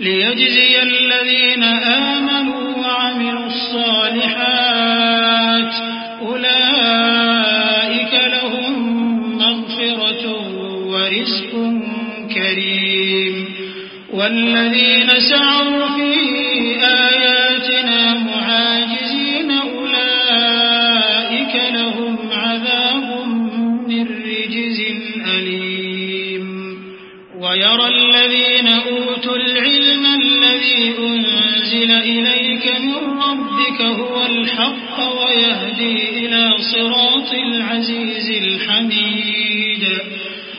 ليجزي الذين آمنوا وعملوا الصالحات أولئك لهم مغفرة ورزق كريم. والذين سعوا ويرى الذين أوتوا العلم الذي أنزل إليك من ربك هو الحق ويهدي إلى صراط العزيز الحميد.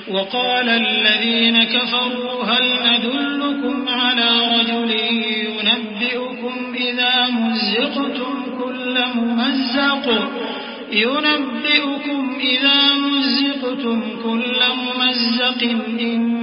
وقال الذين كفروا هل ندلكم على رجل ينبئكم إذا مزقتم كل ممزق؟ ينبئكم إذا مزقتم كل ممزق إنكم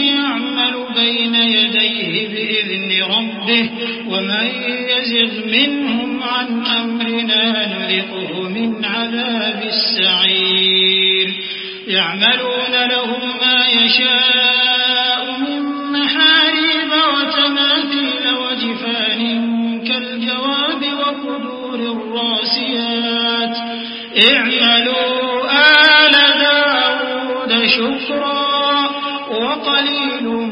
بين يديه بإذن ربه ومن يزغ منهم عن أمرنا نذقه من عذاب السعير. يعملون له ما يشاء من محاريب وتماثيل وجفان كالجواب وقدور الراسيات. اعملوا آل داود شكرا وقليل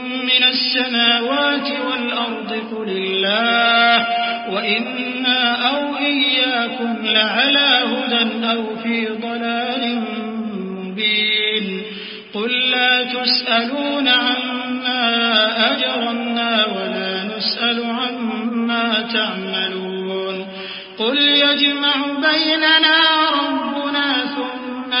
من السماوات والأرض قل الله وإنا أو إياكم لعلى هدى أو في ضلال مبين. قل لا تسألون عما أجرنا ولا نسأل عما تعملون. قل يجمع بيننا ربنا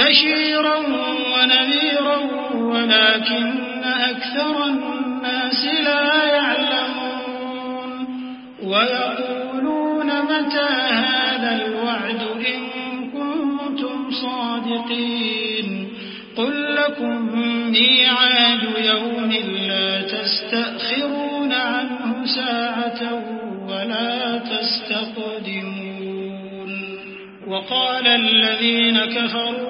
بشيرا ونذيرا ولكن أكثر الناس لا يعلمون ويقولون متى هذا الوعد إن كنتم صادقين قل لكم ميعاد يوم لا تستأخرون عنه ساعة ولا تستقدمون وقال الذين كفروا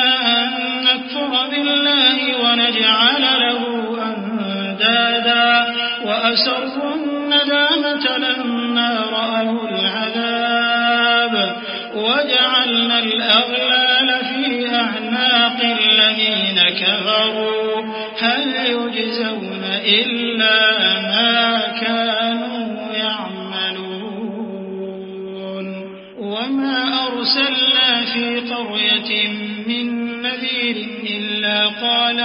بالله ونجعل له أندادا وأسروا الندامة لما رأوا العذاب وجعلنا الأغلال في أعناق الذين كفروا. هل يجزون إلا ما كانوا يعملون؟ وما أرسلنا في قرية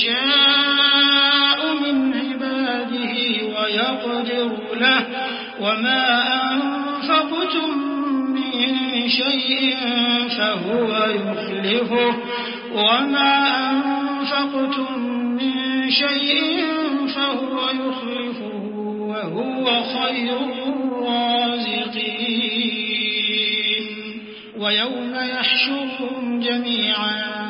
يشاء من عباده ويقدر له وما أنفقتم من شيء فهو يخلفه وما أنفقتم من شيء فهو يخلفه وهو خير الرازقين. ويوم يحشرهم جميعا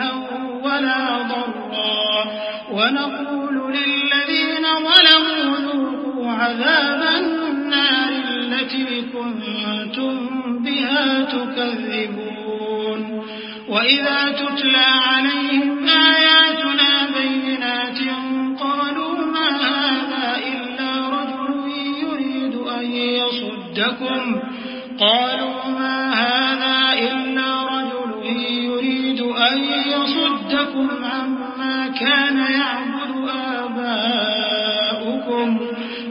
نفعا ولا ضرا. ونقول للذين ظلموا ذوقوا عذاب النار التي كنتم بها تكذبون. وإذا تتلى عليهم آياتنا بينات قالوا ما هذا إلا رجل يريد أن يصدكم. قالوا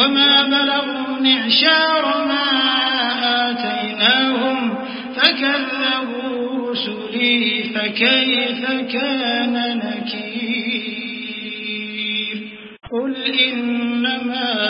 وما بلغوا معشار ما آتيناهم فكذبوا رسلي فكيف كان نكير قل إنما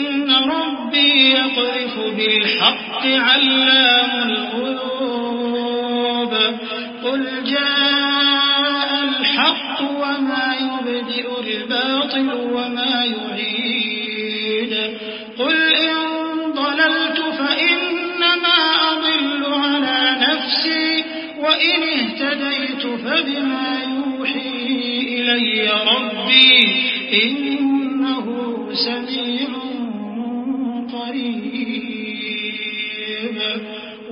بالحق علام الغيوب. قل جاء الحق وما يبدئ الباطل وما يعيد. قل إن ضللت فإنما أضل على نفسي وإن اهتديت فبما يوحي إلي ربي إنه سميع قريب.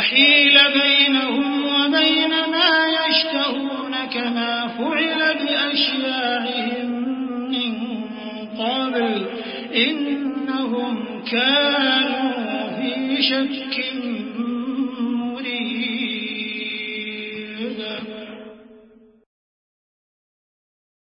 وحيل بينهم وبين ما يشتهون كما فعل بأشياعهم